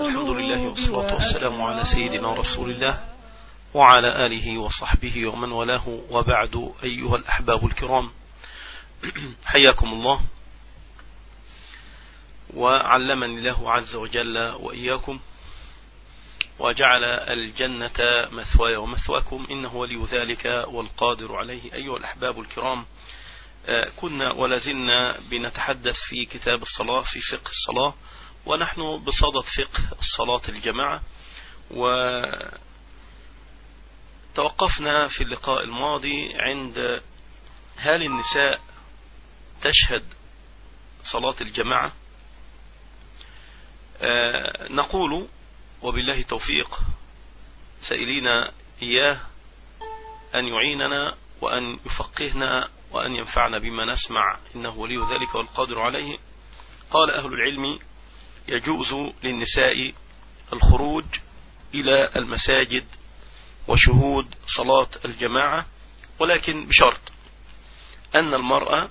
الحمد لله والصلاة والسلام على سيدنا رسول الله وعلى آله وصحبه ومن والاه وبعد أيها الأحباب الكرام. حياكم الله. وعلمني الله عز وجل وإياكم وجعل الجنة مثواي ومثواكم. إنه ولي ذلك والقادر عليه. أيها الأحباب الكرام كنا ولازلنا بنتحدث في كتاب الصلاة في فقه الصلاة. ونحن بصدد فقه الصلاة الجماعة وتوقفنا في اللقاء الماضي عند هل النساء تشهد صلاة الجماعة؟ نقول وبالله توفيق سائلين إياه أن يعيننا وأن يفقهنا وأن ينفعنا بما نسمع إنه ولي ذلك والقادر عليه. قال أهل العلم يجوز للنساء الخروج إلى المساجد وشهود صلاة الجماعة ولكن بشرط أن المرأة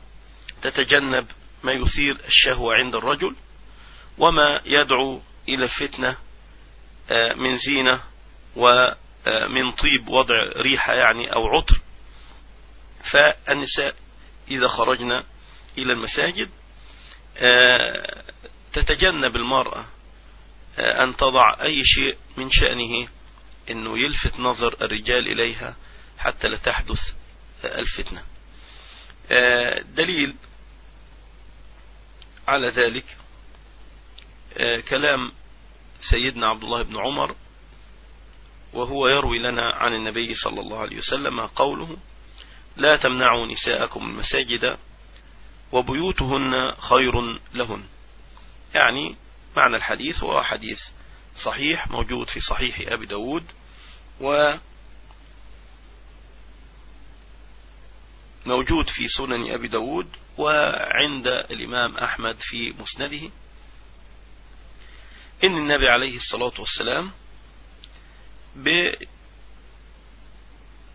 تتجنب ما يثير الشهوة عند الرجل وما يدعو إلى الفتنة من زينة ومن طيب وضع ريحة يعني أو عطر. فالنساء إذا خرجنا إلى المساجد تتجنب المرأة أن تضع أي شيء من شأنه أنه يلفت نظر الرجال إليها حتى لا تحدث الفتنة. دليل على ذلك كلام سيدنا عبد الله بن عمر وهو يروي لنا عن النبي صلى الله عليه وسلم قوله لا تمنعوا نساءكم المساجد وبيوتهن خير لهن. يعني معنى الحديث هو حديث صحيح موجود في صحيح أبي داود و موجود في سنن أبي داود وعند الإمام أحمد في مسنده. إن النبي عليه الصلاة والسلام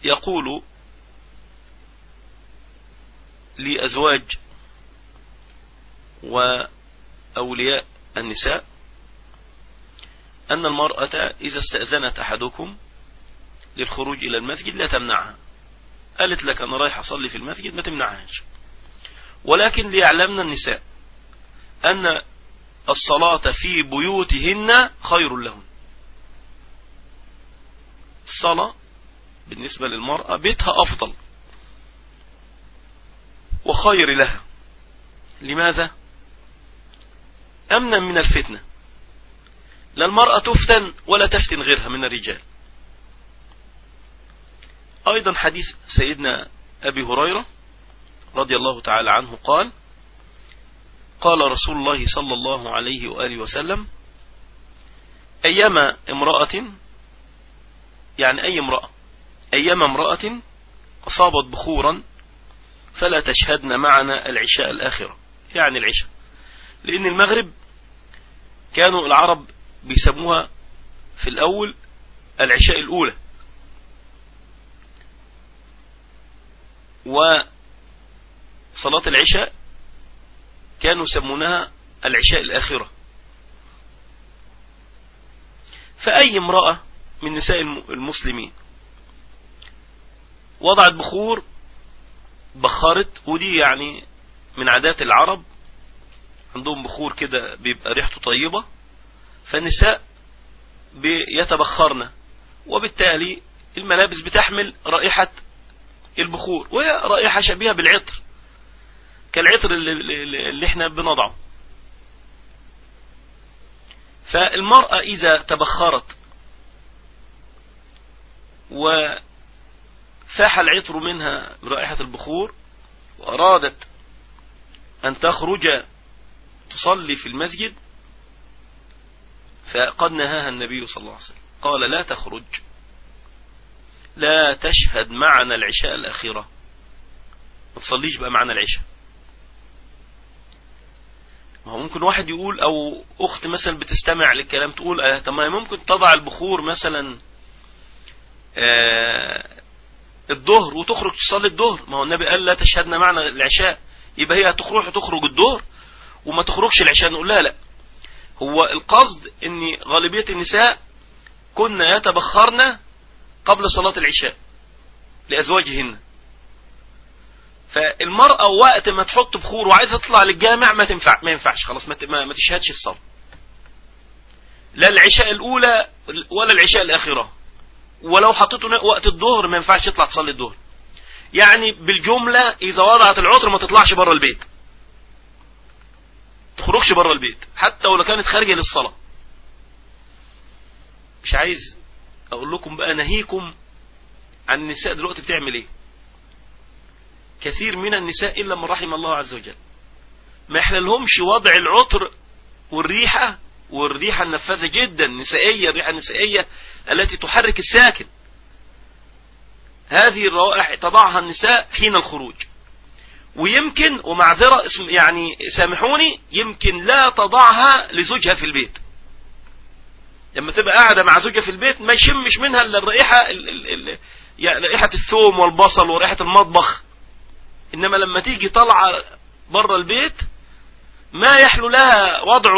يقول لأزواج وأولياء النساء أن المرأة إذا استأذنت أحدكم للخروج إلى المسجد لا تمنعها. قالت لك أنا رايح أصلي في المسجد ما تمنعهاش. ولكن ليعلمنا النساء أن الصلاة في بيوتهن خير لهن الصلاة بالنسبة للمرأة بيتها أفضل وخير لها. لماذا؟ أمنا من الفتنة. لا المرأة تفتن ولا تفتن غيرها من الرجال. أيضا حديث سيدنا أبي هريرة رضي الله تعالى عنه قال قال رسول الله صلى الله عليه وآله وسلم أيما امرأة يعني أي امرأة أيما امرأة أصابت بخورا فلا تشهدن معنا العشاء الآخرة يعني العشاء. لأن المغرب كانوا العرب بيسموها في الأول العشاء الأولى. وصلاة العشاء كانوا يسمونها العشاء الآخرة. فأي امرأة من نساء المسلمين وضعت بخور بخرت ودي يعني من عادات العرب عندهم بخور كده بيبقى ريحته طيبة فالنساء بيتبخرن وبالتالي الملابس بتحمل رائحة البخور وهي رائحة شبيهة بالعطر كالعطر اللي, اللي إحنا بنضعه. فالمرأة إذا تبخرت وفاح العطر منها برائحة البخور وأرادت أن تخرج تصلي في المسجد فقد نهاها النبي صلى الله عليه وسلم. قال لا تخرج. لا تشهد معنا العشاء الأخيرة. ما تصليش بقى معنا العشاء. ما هو ممكن واحد يقول أو أخت مثلا بتستمع للكلام تقول آه طب ما ممكن تضع البخور مثلا آه الظهر وتخرج تصلي الظهر. ما هو النبي قال لا تشهدنا معنا العشاء. يبقى هي هتخرج تخرج الظهر وما تخرجش العشاء نقول لها لا. هو القصد إن غالبية النساء كنا يتبخرن قبل صلاة العشاء لأزواجهن. فالمرأة وقت ما تحط بخور وعايزة تطلع للجامع ما تنفع ما ينفعش خلاص ما, ما تشهدش الصلاة. لا العشاء الأولى ولا العشاء الآخرة ولو حطيته وقت الظهر ما ينفعش تطلع تصلي الظهر. يعني بالجملة إذا وضعت العطر ما تطلعش بره البيت. تخرجش بره البيت حتى ولو كانت خارجة للصلاة. مش عايز أقول لكم بقى نهيكم عن النساء دلوقتي بتعمل إيه. كثير من النساء إلا من رحم الله عز وجل. ما يحللهمش وضع العطر والريحة والريحة النفاذة جدا نسائية الريحة النسائية التي تحرك الساكن. هذه الروائح تضعها النساء حين الخروج. ويمكن ومعذرة يعني سامحوني يمكن لا تضعها لزوجها في البيت. لما تبقى قاعدة مع زوجها في البيت ما يشمش منها إلا الرائحة يعني رائحة الثوم والبصل ورائحة المطبخ. إنما لما تيجي طالعة بره البيت ما يحلو لها وضع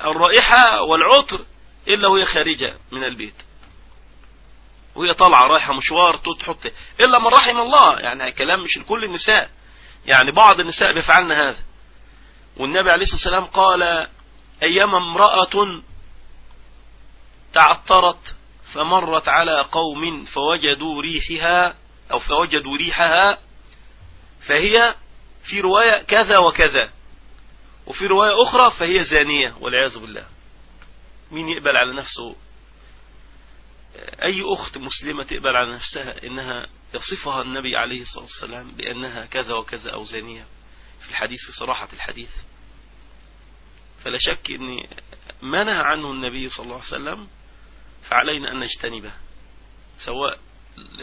الرائحة والعطر إلا وهي خارجة من البيت. وهي طالعة رايحة مشوار تحط إلا من رحم الله. يعني كلام مش لكل النساء. يعني بعض النساء بيفعلن هذا. والنبي عليه الصلاة والسلام قال أيام امرأة تعطرت فمرت على قوم فوجدوا ريحها أو فوجدوا ريحها فهي في رواية كذا وكذا وفي رواية أخرى فهي زانية والعياذ بالله. مين يقبل على نفسه؟ أي أخت مسلمة تقبل على نفسها إنها يصفها النبي عليه الصلاة والسلام بأنها كذا وكذا أو زانية في الحديث في صراحة الحديث. فلا شك أن منع عنه النبي صلى الله عليه وسلم فعلينا أن نجتنبه سواء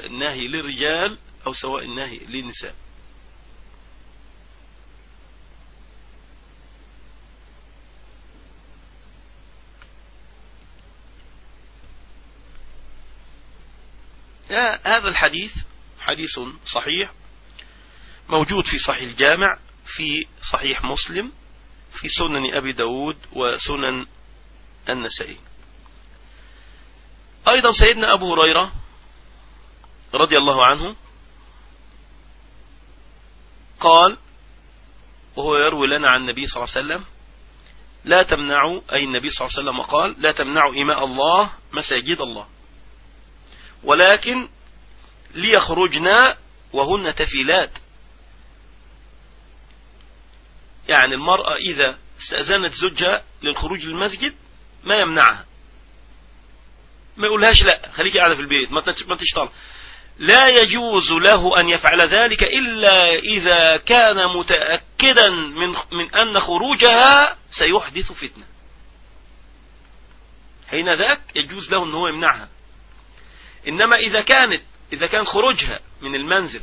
النهي للرجال أو سواء النهي للنساء. هذا الحديث حديث صحيح موجود في صحيح الجامع في صحيح مسلم في سنن أبي داود وسنن النسائي. أيضا سيدنا أبو هريرة رضي الله عنه قال وهو يروي لنا عن النبي صلى الله عليه وسلم لا تمنعوا أي النبي صلى الله عليه وسلم قال لا تمنعوا إماء الله مساجد الله. ولكن ليخرجنا وهن تفيلات. يعني المرأة إذا استأذنت زوجها للخروج للمسجد ما يمنعها. ما يقولهاش لا خليك قاعدة في البيت ما تشتغل لا يجوز له أن يفعل ذلك إلا إذا كان متأكدا من, من أن خروجها سيحدث فتنة. حين ذاك يجوز له أنه يمنعها. إنما إذا كانت إذا كان خروجها من المنزل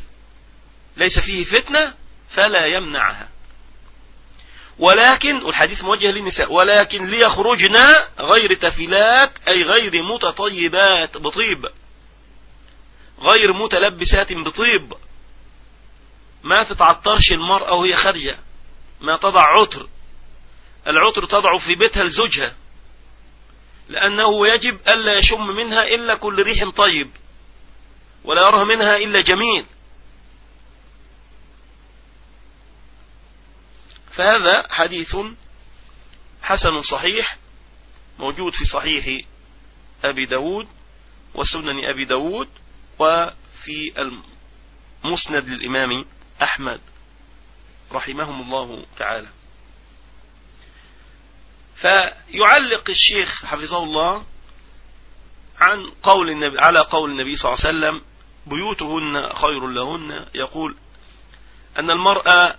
ليس فيه فتنة فلا يمنعها. ولكن والحديث موجه للنساء ولكن ليخرجنا غير تفلات أي غير متطيبات بطيب. غير متلبسات بطيب. ما تتعطرش المرأة وهي خارجة. ما تضع عطر. العطر تضع في بيتها لزوجها لأنه يجب ألا يشم منها إلا كل ريح طيب. ولا يرى منها إلا جميل. فهذا حديث حسن صحيح موجود في صحيح أبي داود وسنن أبي داود وفي المسند للإمام أحمد رحمهم الله تعالى. فيعلق الشيخ حفظه الله عن قول النبي على قول النبي صلى الله عليه وسلم بيوتهن خير لهن. يقول أن المرأة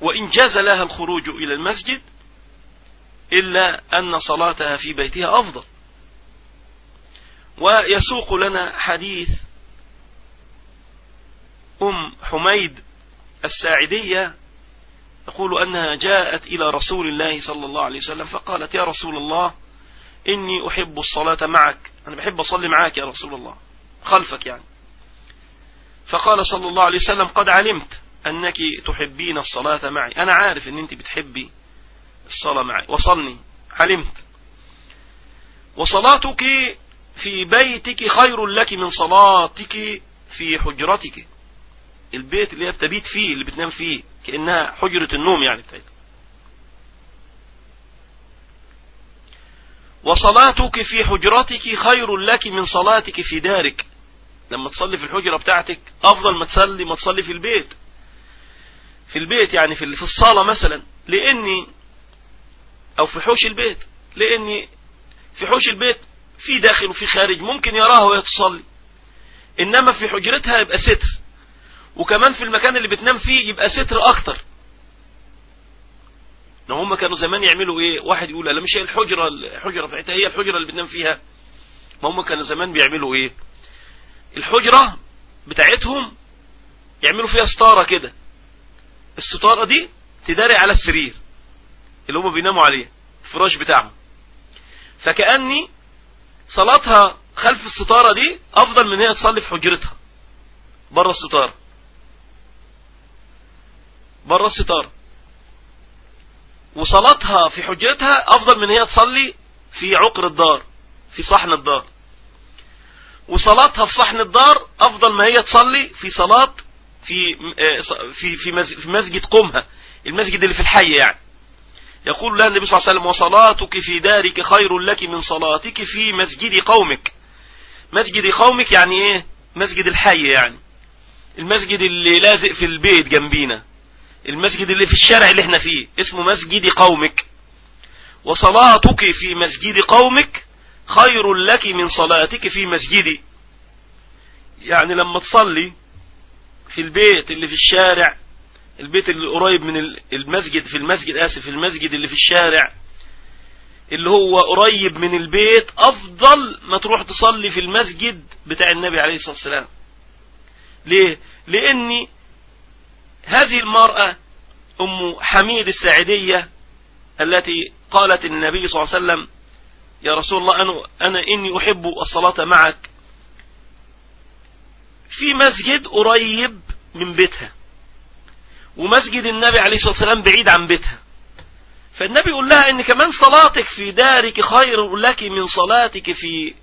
وإن جاز لها الخروج إلى المسجد إلا أن صلاتها في بيتها أفضل. ويسوق لنا حديث أم حميد الساعدية تقول أنها جاءت إلى رسول الله صلى الله عليه وسلم فقالت يا رسول الله إني أحب الصلاة معك. أنا بحب أصلي معك يا رسول الله. خلفك يعني. فقال صلى الله عليه وسلم قد علمت أنك تحبين الصلاة معي. أنا عارف أن أنت بتحبي الصلاة معي. وصلني. حلمت وصلاتك في بيتك خير لك من صلاتك في حجرتك. البيت اللي هي بتبيت فيه اللي بتنام فيه كأنها حجرة النوم يعني بتاعتها. وصلاتك في حجرتك خير لك من صلاتك في دارك. لما تصلي في الحجرة بتاعتك أفضل ما تصلي ما تصلي في البيت. في البيت يعني في في الصالة مثلا. لأني أو في حوش البيت. لأني في حوش البيت في داخل وفي خارج. ممكن يراها وهي تصلي. إنما في حجرتها يبقى ستر. وكمان في المكان اللي بتنام فيه يبقى ستر أكتر. ان هم كانوا زمان يعملوا إيه؟ واحد يقول لا مش هي الحجرة الحجرة بتاعتها هي الحجرة اللي بتنام فيها. ما هم كانوا زمان بيعملوا إيه؟ الحجرة بتاعتهم يعملوا فيها ستارة كده. الستارة دي تداري على السرير اللي هم بيناموا عليه الفراش بتاعهم. فكأني صلاتها خلف الستارة دي أفضل من هي تصلي في حجرتها بره الستارة. بره الستارة. وصلاتها في حجرتها أفضل من هي تصلي في عقر الدار في صحن الدار. وصلاتها في صحن الدار أفضل ما هي تصلي في صلاة في في في مسجد قمها المسجد اللي في الحي يعني. يقول لها النبي صلى الله عليه وسلم وصلاتك في دارك خير لك من صلاتك في مسجد قومك. مسجد قومك يعني إيه؟ مسجد الحي يعني. المسجد اللي لازق في البيت جنبينا. المسجد اللي في الشارع اللي إحنا فيه اسمه مسجد قومك. وصلاتك في مسجد قومك خير لك من صلاتك في مسجدي يعني لما تصلي في البيت اللي في الشارع البيت اللي قريب من المسجد في المسجد آسف المسجد اللي في الشارع اللي هو قريب من البيت أفضل ما تروح تصلي في المسجد بتاع النبي عليه الصلاة والسلام. ليه؟ لأني هذه المرأة أم حميد الساعدية التي قالت النبي صلى الله عليه وسلم يا رسول الله أنا, إني أحب الصلاة معك. في مسجد قريب من بيتها ومسجد النبي عليه الصلاة والسلام بعيد عن بيتها. فالنبي يقول لها إن كمان صلاتك في دارك خير لك من صلاتك في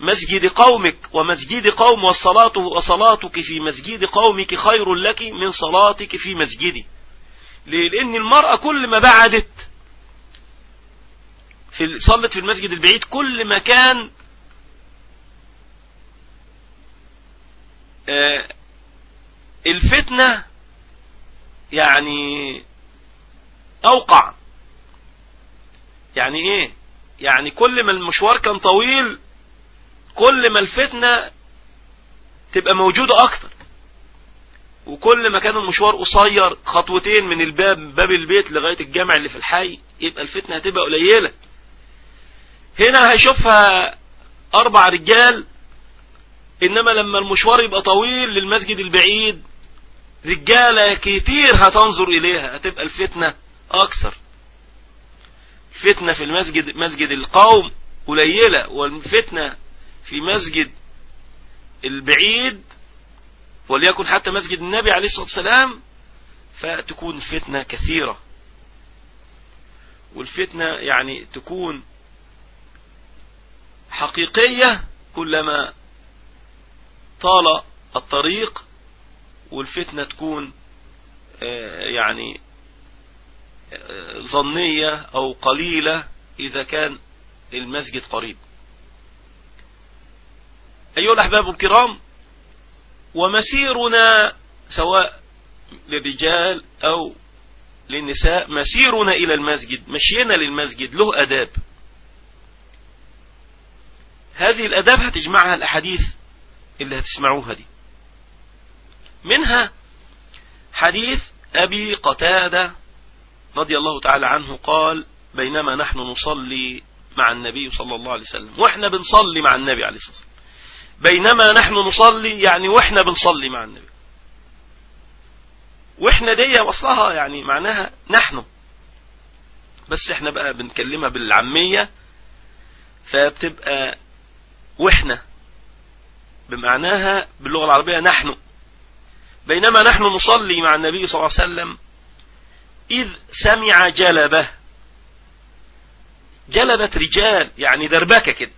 مسجد قومك ومسجد قوم والصلاة وصلاتك في مسجد قومك خير لك من صلاتك في مسجدي. ليه؟ لأن المرأة كل ما بعدت في صلت في المسجد البعيد كل ما كان آه الفتنة يعني أوقع. يعني إيه؟ يعني كل ما المشوار كان طويل كل ما الفتنة تبقى موجودة أكتر. وكل ما كان المشوار قصير خطوتين من الباب باب البيت لغاية الجامع اللي في الحي يبقى الفتنة هتبقى قليلة. هنا هيشوفها أربع رجال إنما لما المشوار يبقى طويل للمسجد البعيد رجالة كتير هتنظر إليها هتبقى الفتنة أكثر. فتنة في المسجد مسجد القوم قليلة والفتنة في مسجد البعيد وليكن حتى مسجد النبي عليه الصلاة والسلام فتكون الفتنة كثيرة. والفتنة يعني تكون حقيقية كلما طال الطريق والفتنة تكون يعني ظنية أو قليلة إذا كان المسجد قريب. أيها الأحباب الكرام ومسيرنا سواء للرجال أو للنساء مسيرنا إلى المسجد مشينا للمسجد له أداب. هذه الأداب هتجمعها الأحاديث اللي هتسمعوها دي. منها حديث أبي قتادة رضي الله تعالى عنه قال بينما نحن نصلي مع النبي صلى الله عليه وسلم وإحنا بنصلي مع النبي عليه الصلاة والسلام. بينما نحن نصلي يعني وإحنا بنصلي مع النبي. وإحنا دي وصلها يعني معناها نحن. بس إحنا بقى بنكلمها بالعامية فبتبقى وإحنا. بمعناها باللغة العربية نحن. بينما نحن نصلي مع النبي صلى الله عليه وسلم إذ سمع جلبة. جلبت رجال يعني دربكة كده.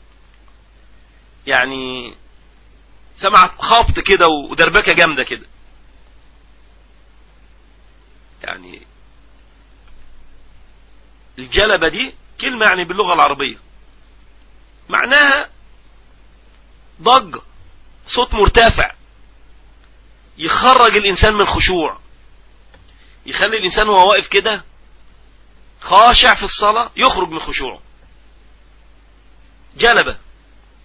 يعني سمعت خبط كده ودربكة جامدة كده. يعني الجلبة دي كلمة يعني باللغة العربية. معناها ضجة صوت مرتفع. يخرج الإنسان من خشوع. يخلي الإنسان وهو واقف كده خاشع في الصلاة يخرج من خشوعه. جلبة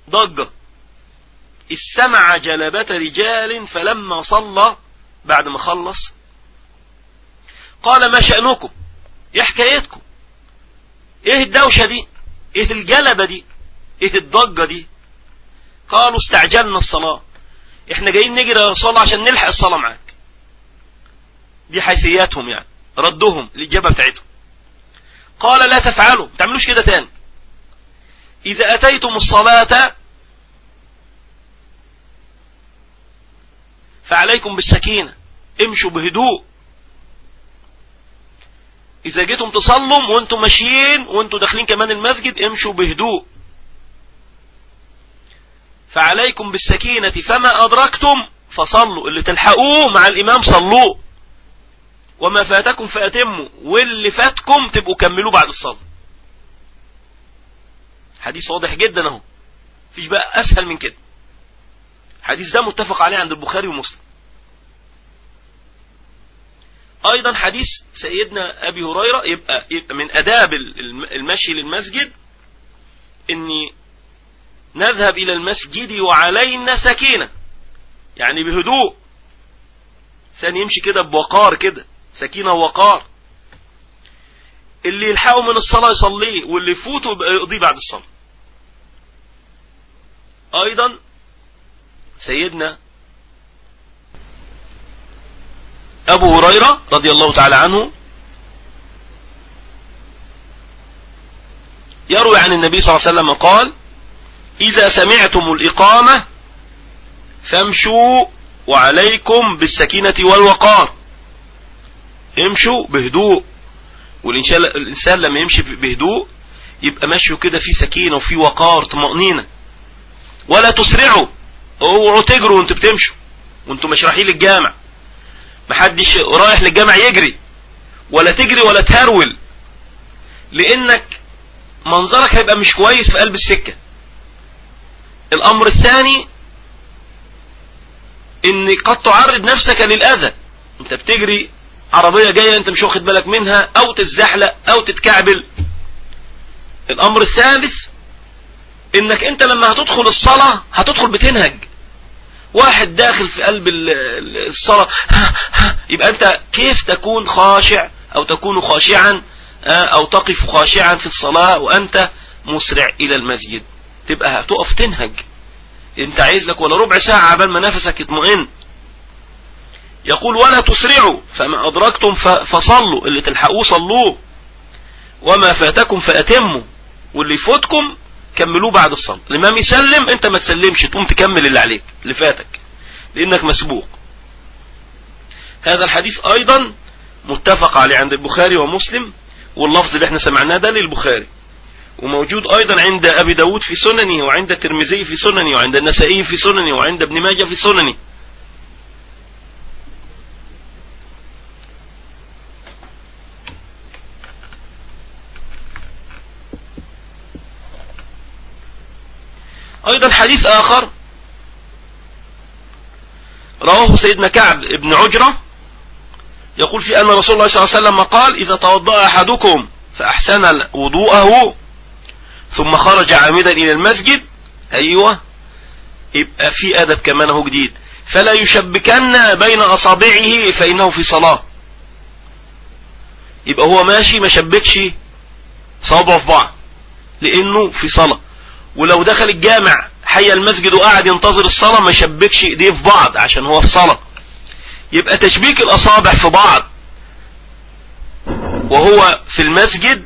ضجة. استمع جلبة رجال فلما صلى بعد ما خلص قال ما شأنكم؟ إيه حكايتكم؟ إيه الدوشة دي؟ إيه الجلبة دي؟ إيه الضجة دي؟ قالوا استعجلنا الصلاة. إحنا جايين نجري يا رسول الله عشان نلحق الصلاة معاك. دي حيثياتهم يعني ردهم الإجابة بتاعتهم. قال لا تفعلوا ما تعملوش كده تاني. إذا أتيتم الصلاة فعليكم بالسكينة. امشوا بهدوء. إذا جيتم تصلوا وأنتم ماشيين وأنتم داخلين كمان المسجد امشوا بهدوء. فعليكم بالسكينة فما أدركتم فصلوا. اللي تلحقوه مع الإمام صلوه. وما فاتكم فأتموا. واللي فاتكم تبقوا كملوا بعد الصلاة. حديث واضح جدا أهو. فيش بقى أسهل من كده. حديث ده متفق عليه عند البخاري ومسلم. أيضا حديث سيدنا أبي هريرة يبقى, يبقى من أداب المشي للمسجد إني نذهب إلى المسجد وعلينا سكينة. يعني بهدوء. ثاني يمشي كده بوقار كده. سكينة ووقار. اللي يلحقه من الصلاة يصليه واللي يفوته يقضيه بعد الصلاة. أيضا سيدنا أبو هريرة رضي الله تعالى عنه يروي عن النبي صلى الله عليه وسلم قال إذا سمعتم الإقامة فامشوا وعليكم بالسكينة والوقار. امشوا بهدوء والإنسان لما يمشي بهدوء يبقى ماشيه كده في سكينة وفي وقار طمأنينة. ولا تسرعوا. اوعوا تجروا وانتوا بتمشوا. وانتوا مش رايحين للجامع. محدش رايح للجامع يجري. ولا تجري ولا تهرول. لأنك منظرك هيبقى مش كويس في قلب السكة. الأمر الثاني إن قد تعرض نفسك للأذى. أنت بتجري عربية جاية أنت مش واخد بالك منها أو تتزحلق أو تتكعبل. الأمر الثالث إنك أنت لما هتدخل الصلاة هتدخل بتنهج. واحد داخل في قلب الصلاة يبقى أنت كيف تكون خاشع أو تكون خاشعا أو تقف خاشعا في الصلاة وأنت مسرع إلى المسجد. تبقى هتقف تنهج. أنت عايز لك ولا ربع ساعة عبال ما نفسك يطمئن. يقول ولا تسرعوا فما أدركتم فصلوا اللي تلحقوه صلوه. وما فاتكم فأتموا. واللي يفوتكم كملوه بعد الصلاة الإمام يسلم أنت ما تسلمش تقوم تكمل اللي عليك اللي فاتك لأنك مسبوق. هذا الحديث أيضا متفق عليه عند البخاري ومسلم واللفظ اللي إحنا سمعناه ده للبخاري. وموجود أيضا عند أبي داود في سننه وعند الترمذي في سننه وعند النسائي في سننه وعند ابن ماجه في سننه. أيضا حديث آخر رواه سيدنا كعب بن عجرة يقول في أن رسول الله صلى الله عليه وسلم قال إذا توضأ أحدكم فأحسن وضوءه ثم خرج عامدا إلى المسجد أيوة يبقى في أدب كمان هو جديد. فلا يشبكن بين أصابعه فإنه في صلاة. يبقى هو ماشي ما شبكش صوابعه في بعض لأنه في صلاة. ولو دخل الجامع حي المسجد وقعد ينتظر الصلاة ما يشبكش ايديه في بعض عشان هو في صلاة. يبقى تشبيك الأصابع في بعض. وهو في المسجد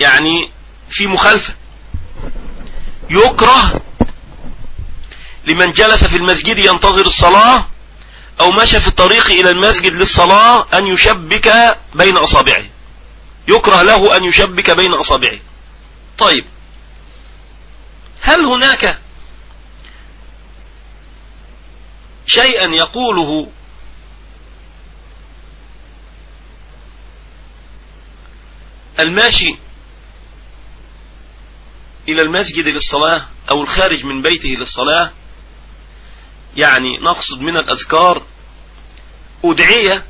يعني في مخالفة. يكره لمن جلس في المسجد ينتظر الصلاة أو مشى في الطريق إلى المسجد للصلاة أن يشبك بين أصابعه. يكره له أن يشبك بين أصابعه. طيب. هل هناك شيئا يقوله الماشي إلى المسجد للصلاة أو الخارج من بيته للصلاة؟ يعني نقصد من الأذكار أدعية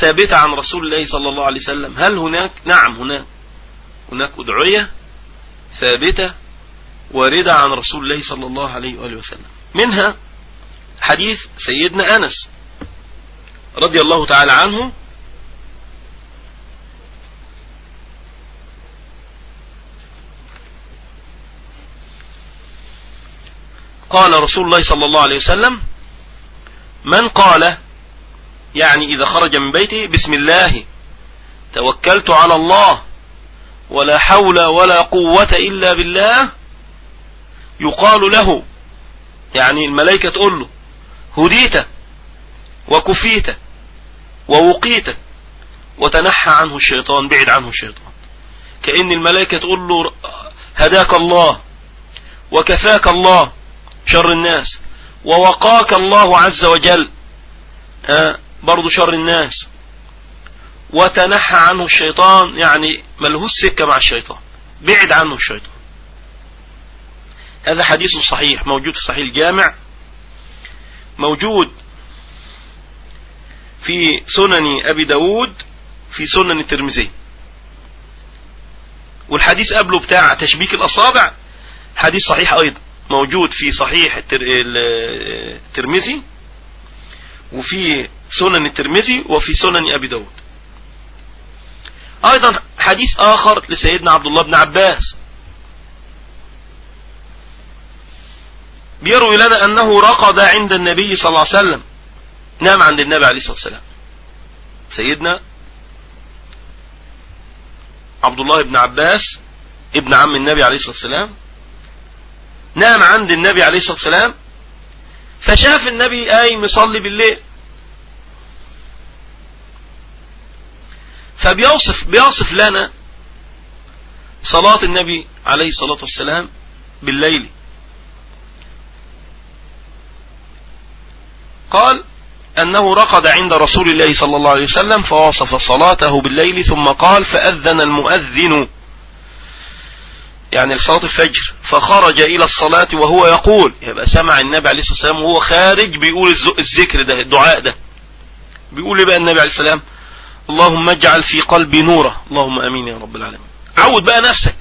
ثابتة عن رسول الله صلى الله عليه وسلم. هل هناك؟ نعم هناك. هناك أدعية ثابتة واردة عن رسول الله صلى الله عليه وآله وسلم. منها حديث سيدنا أنس رضي الله تعالى عنه. قال رسول الله صلى الله عليه وسلم من قال يعني إذا خرج من بيته بسم الله توكلت على الله ولا حول ولا قوة إلا بالله يقال له يعني الملائكة تقول له هديت وكفيت ووقيت وتنحى عنه الشيطان بعد عنه الشيطان. كأن الملائكة تقول له هداك الله وكفاك الله شر الناس ووقاك الله عز وجل. ها برضو شر الناس. وتنحى عنه الشيطان يعني ملهوش سكة مع الشيطان. بعد عنه الشيطان. هذا حديث صحيح موجود في صحيح الجامع. موجود في سنن أبي داود في سنن الترمذي. والحديث قبله بتاع تشبيك الأصابع حديث صحيح أيضا. موجود في صحيح الترمذي. وفي سنن الترمذي وفي سنن أبي داود. أيضا حديث آخر لسيدنا عبد الله بن عباس. بيروي لنا أنه رقد عند النبي صلى الله عليه وسلم. نام عند النبي عليه الصلاة والسلام. سيدنا عبد الله بن عباس ابن عم النبي عليه الصلاة والسلام نام عند النبي عليه الصلاة والسلام. فشاف النبي قايم يصلي بالليل. فبيوصف بيوصف لنا صلاة النبي عليه الصلاة والسلام بالليل. قال أنه رقد عند رسول الله صلى الله عليه وسلم فوصف صلاته بالليل ثم قال فأذن المؤذن. يعني لصلاة الفجر. فخرج إلى الصلاة وهو يقول يبقى سمع النبي عليه الصلاة والسلام وهو خارج بيقول الذكر ده الدعاء ده. بيقول لي بقى النبي عليه السلام اللهم اجعل في قلبي نورا. اللهم آمين يا رب العالمين. عود بقى نفسك.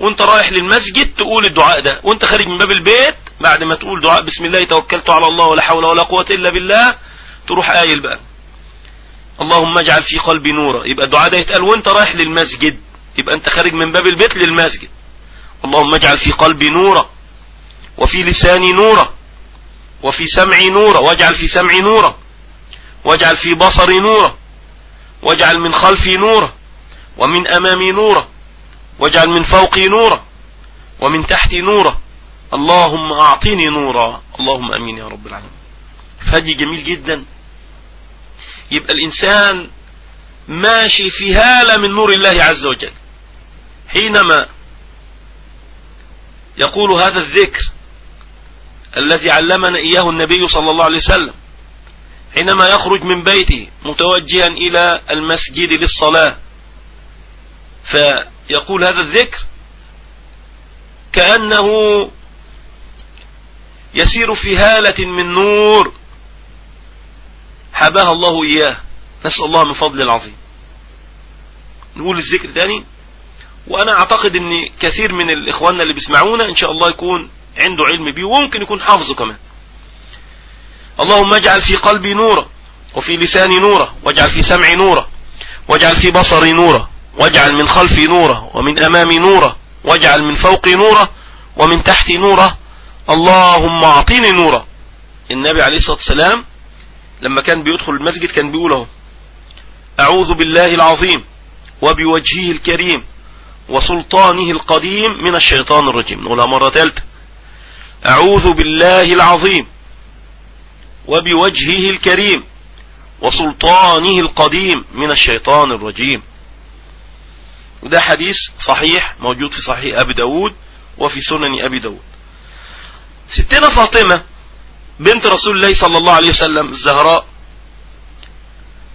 وانت رايح للمسجد تقول الدعاء ده. وانت خارج من باب البيت بعد ما تقول دعاء بسم الله توكلت على الله ولا حول ولا قوة إلا بالله تروح قايل بقى. اللهم اجعل في قلبي نورا. يبقى الدعاء ده يتقال وانت رايح للمسجد. يبقى انت خارج من باب البيت للمسجد. اللهم اجعل في قلبي نورا. وفي لساني نورا. وفي سمعي نورا. واجعل في سمعي نورا. واجعل في بصري نورا. واجعل من خلفي نورا ومن أمامي نورا واجعل من فوقي نورا ومن تحتي نورا اللهم أعطني نورا. اللهم آمين يا رب العالمين. فهدي جميل جدا. يبقى الإنسان ماشي في هالة من نور الله عز وجل. حينما يقول هذا الذكر الذي علمنا إياه النبي صلى الله عليه وسلم حينما يخرج من بيته متوجها إلى المسجد للصلاة. فيقول هذا الذكر كأنه يسير في هالة من نور حباها الله إياه. نسأل الله من فضل العظيم. نقول الذكر تاني. وأنا أعتقد إن كثير من الإخواننا اللي بيسمعونا إن شاء الله يكون عنده علم بيه وممكن يكون حافظه كمان. اللهم اجعل في قلبي نورا وفي لساني نورا واجعل في سمعي نورا واجعل في بصري نورا واجعل من خلفي نورا ومن أمامي نورا واجعل من فوقي نورا ومن تحتي نورا اللهم أعطيني نورا النبي عليه الصلاة والسلام لما كان بيدخل المسجد كان بيقوله أعوذ بالله العظيم وبوجهه الكريم وسلطانه القديم من الشيطان الرجيم. نقولها مرة ثالثة أعوذ بالله العظيم وبوجهه الكريم وسلطانه القديم من الشيطان الرجيم. وده حديث صحيح موجود في صحيح أبي داود وفي سنن أبي داود. ستنا فاطمة بنت رسول الله صلى الله عليه وسلم الزهراء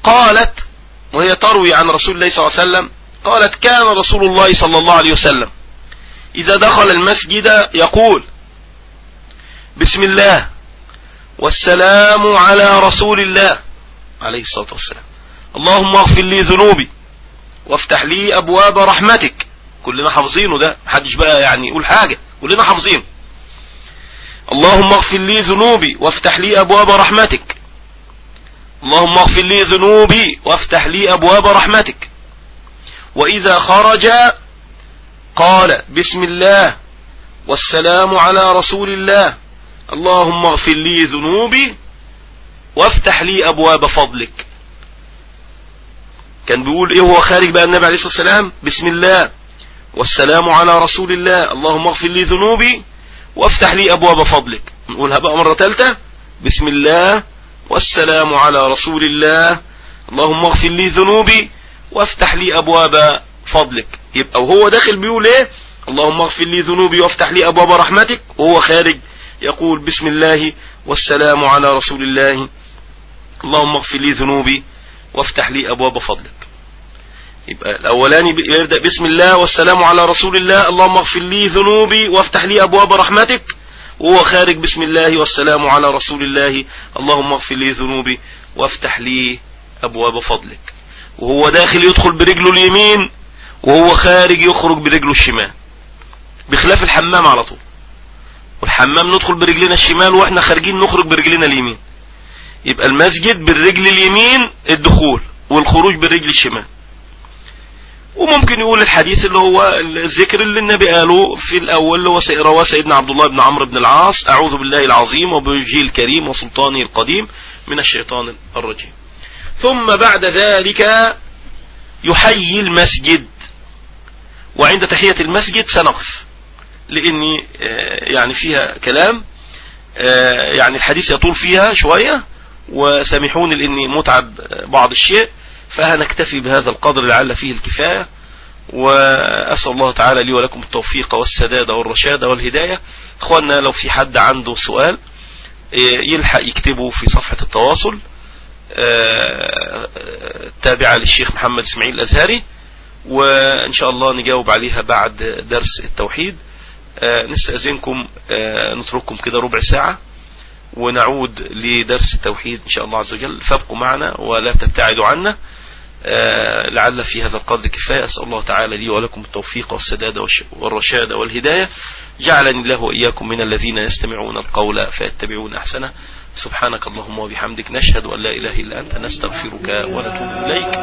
قالت وهي تروي عن رسول الله صلى الله عليه وسلم قالت كان رسول الله صلى الله عليه وسلم إذا دخل المسجد يقول بسم الله والسلام على رسول الله عليه الصلاة والسلام. اللهم اغفر لي ذنوبي وافتح لي أبواب رحمتك. كلنا حافظينه ده محدش بقى يعني يقول حاجة. كلنا حافظينه. اللهم اغفر لي ذنوبي وافتح لي أبواب رحمتك. اللهم اغفر لي ذنوبي وافتح لي أبواب رحمتك. وإذا خرج قال بسم الله والسلام على رسول الله. اللهم اغفر لي ذنوبي وافتح لي أبواب فضلك. كان بيقول إيه هو خارج بقى النبي عليه الصلاة والسلام؟ بسم الله. والسلام على رسول الله. اللهم اغفر لي ذنوبي وافتح لي أبواب فضلك. نقولها بقى مرة ثالثة بسم الله. والسلام على رسول الله. اللهم اغفر لي ذنوبي وافتح لي أبواب فضلك. يبقى وهو داخل بيقول إيه؟ اللهم اغفر لي ذنوبي وافتح لي أبواب رحمتك. وهو خارج يقول بسم الله والسلام على رسول الله. اللهم اغفر لي ذنوبي وافتح لي أبواب فضلك. يبقى الأولاني يبدأ بسم الله والسلام على رسول الله. اللهم اغفر لي ذنوبي وافتح لي أبواب رحمتك. وهو خارج بسم الله والسلام على رسول الله. اللهم اغفر لي ذنوبي وافتح لي أبواب فضلك. وهو داخل يدخل برجله اليمين وهو خارج يخرج برجله الشمال. بخلاف الحمام على طول. والحمام ندخل برجلنا الشمال وإحنا خارجين نخرج برجلنا اليمين. يبقى المسجد بالرجل اليمين الدخول والخروج بالرجل الشمال. وممكن يقول الحديث اللي هو الذكر اللي النبي قاله في الأول اللي هو رواه سيدنا عبد الله بن عمرو بن العاص أعوذ بالله العظيم وبوجهه الكريم وسلطانه القديم من الشيطان الرجيم. ثم بعد ذلك يحيي المسجد. وعند تحية المسجد سنقف. لأني يعني فيها كلام يعني الحديث يطول فيها شوية وسامحوني لأني متعب بعض الشيء فهنكتفي بهذا القدر لعل فيه الكفاية وأسأل الله تعالى لي ولكم التوفيق والسداد والرشاد والهداية. اخوانا لو في حد عنده سؤال يلحق يكتبه في صفحة التواصل تابعة للشيخ محمد إسماعيل الأزهري وإن شاء الله نجاوب عليها بعد درس التوحيد. نستأذنكم نترككم كده ربع ساعة ونعود لدرس التوحيد إن شاء الله عز وجل. فابقوا معنا ولا تبتعدوا عنا. لعل في هذا القدر كفاية. أسأل الله تعالى لي ولكم التوفيق والسداد والرشاد والهداية. جعلني الله وإياكم من الذين يستمعون القول فيتبعون أحسنه. سبحانك اللهم وبحمدك نشهد أن لا إله إلا أنت نستغفرك ونتوب إليك.